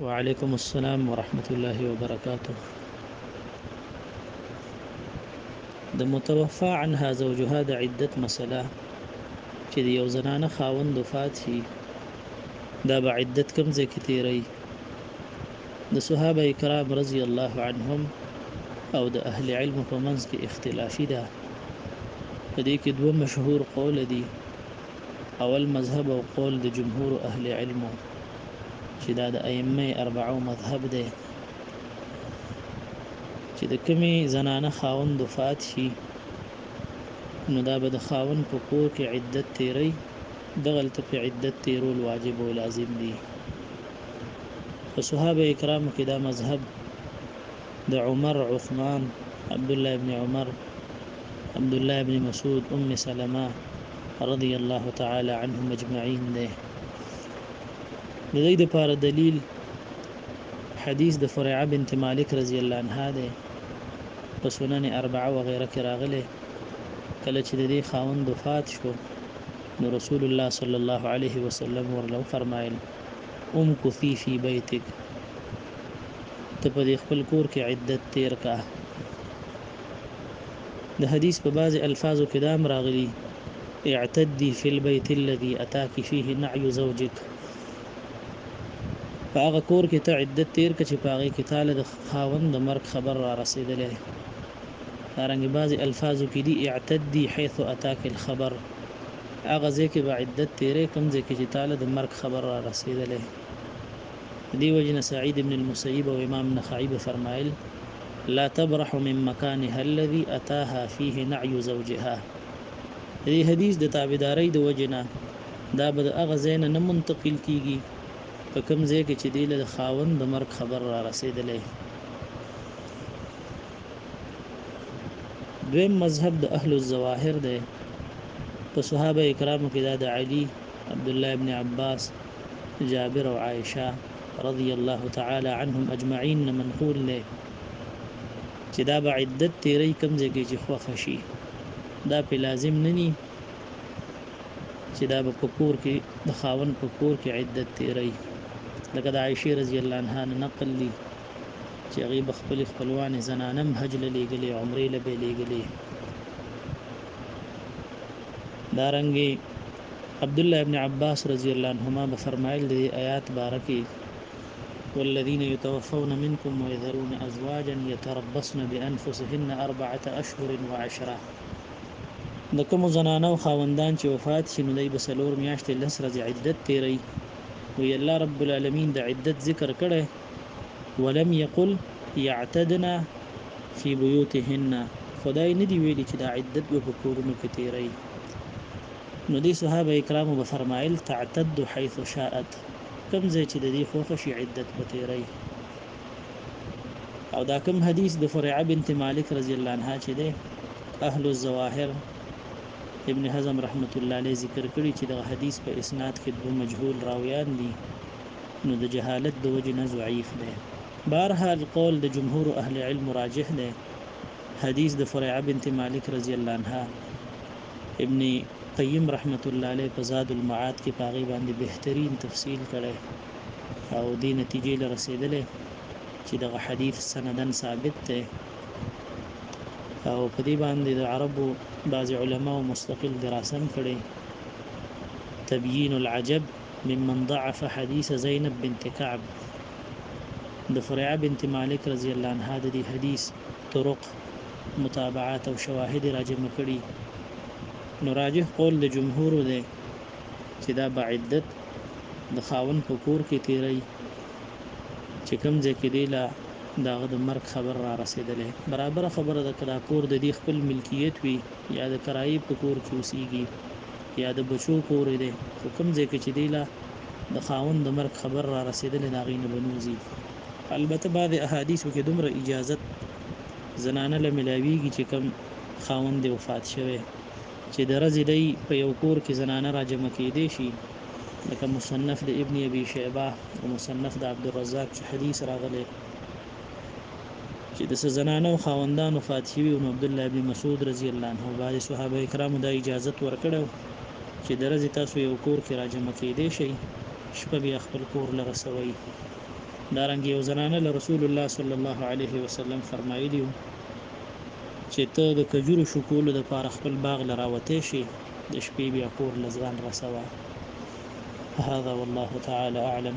وعلیکم السلام ورحمت الله وبرکاته د متوفا عنها زوجها د عدت مسله چې د یو زنانه خاوند وفات شي دا به عدت کم ځای کې تیری د صحابه کرام رضی الله عنهم او د اهل علم په منځ کې اختلافي ده په دې کې دوه مشهور قول دي اول مذهب او قول د جمهور اهل علمو چې دا د ائمه اربعو مذهب دی چې د کمی زنانه خاوند وفات شي نو دا به د خاوند په کور کې عدت تیری دغلت په عدت تیرول واجب او لازم دي په صحابه کرامو کې دا مذهب د عمر عثمان عبد الله ابن عمر عبدالله ابن مسعود ام سلمه رضی الله تعالی عنهم اجمعین ده د دې لپاره دلیل حدیث د فرعه بنت مالک رضی الله عنها ده په سنن اربعه و غیره کې راغله کله چې د دې خاوند وفات شو نو رسول الله صلی الله علیه وسلم ورله فرمایل ام کثی فی بیتک ته په خپل کور کې عدت تیر کا د حدیث په بعضې الفاظو کې دام راغلي اعتدي فی البیت الذي اتاکی فیه نعی زوجک په هغه کور کې ته عدت تیر که چې په هغې کې تاله د خاوند د مرګ خبر را رسېدلی دارنګې بعضې الفاظو کې دي اعتدي حیث اتاک الخبر هغه ځای کې به عدت تیرې کوم ځای کې چې تاله د مرګ خبر را رسېدلی د دې وجې نه سعید ابن المسیب او امام نخعی به فرمایل لا تبرح من مکانها الذي اتاها فيه نعي زوجها د دې حدیث د تابعداري د وجې نه دا به د هغه ځای نه منتقل کیږي په کوم ځای کې چې دی له خاون د مرګ خبر را رسېدلی دویم مذهب د اهل الظواهر دی په صحابه کرامو کې دا د علی عبد الله ابن عباس جابر او عائشه رضی الله تعالی عنهم اجمعین نه منقول دی چې دا به عدت تیری کم ځای کې چې خوښ شي دا په لازم نه ني چې دا به پکور کې د خاون پکور کې عدت تیری لکه د عائشه رضی الله عنها نقل دي چې هغه بخپل خپلوان زنانم حج لګلې عمره لګلې دارنګي عبدالله ابن عباس رضی الله عنهما به فرمایل د آیات باره کې والذین یتوفون منکم ویذرون ازواجا یتربصن بانفسهن اربعه اشهر وعشره د کوم زنانو خاوندان چې وفات شي نو دوی به څلور میاشتې لس ورځې عدت تیری وی الله رب العالمین د عدت ذکر کړی ولم یقل یعتدنا فی بیوتهن خدای نه دی ویلي چې دا عدت به په کورونو کې تیری نو دې صحابه کرامو به فرمایل تعتد حيث شاءت کوم ځای چې د دې خوښ شي عدت به تیری او دا کوم حدیث د فرعه بنت مالک رضی الله عنها چې ده اهل الظواهر ابن حزم رحمت الله علیه ذکر کړی چې د حدیث په اسناد کې دوه مجهول راویان دي نو د جهالت د وجې نه ضعیف ده بهرحال قول د جمهور اهل علم راجح ده حدیث د فرعه بنت مالک رضی الله عنها ابن قیم رحمت الله علیه په زاد المعاد کې پاغي باندې بهترین تفصیل کړي او دې نتیجې لر رسیدلې چې دغه حدیث سندن ثابت دی او په دې باندې د عربو بعض علما او مستقل دراسم کړي تبیین العجب ممن ضعف حدیث زینب بنت کعب د فرعه بنت مالک رضی الله عنها د دې حدیث طرق متابعات او شواهد راجم کړي نو راجح قول د جمهور دی چې دا به عدت د خاون په کور کې تیری چې کوم ځای کې دی لا داغه د مرګ خبر را رسیدلې برابر خبره د کلا کور د دې خپل ملکیت وي یا د کرایې په کور کې اوسېږي یا د بچو کور دی خو کوم ځای کې چې دی لا د خاون د مرګ خبر را رسیدلې داغې نه بنوزي البته بعض احادیثو کې دومره اجازت زنانه له ملاویږي چې کم خاوند دی وفات شوی چې د رزې دی په یو کور کې زنانه را جمع کېدې شي لکه مصنف د ابن ابي شعبه او مصنف د عبد الرزاق چې حدیث راغلی چې د زنانه او خاوندان وفات شوی او عبد الله ابن مسعود رضی الله عنه باندې صحابه کرامو د اجازه ورکړو چې د رزې تاسو یو کور کې را جمع کېدې شي شپه بیا خپل کور لره سوي دارنګه یو زنانه له رسول الله صلی الله علیه وسلم فرمایلی وو چې ته د کجورو شکولو د پاره خپل باغ لراوته شي د شپې بیا کور لزغان رسوا هذا والله تعالی اعلم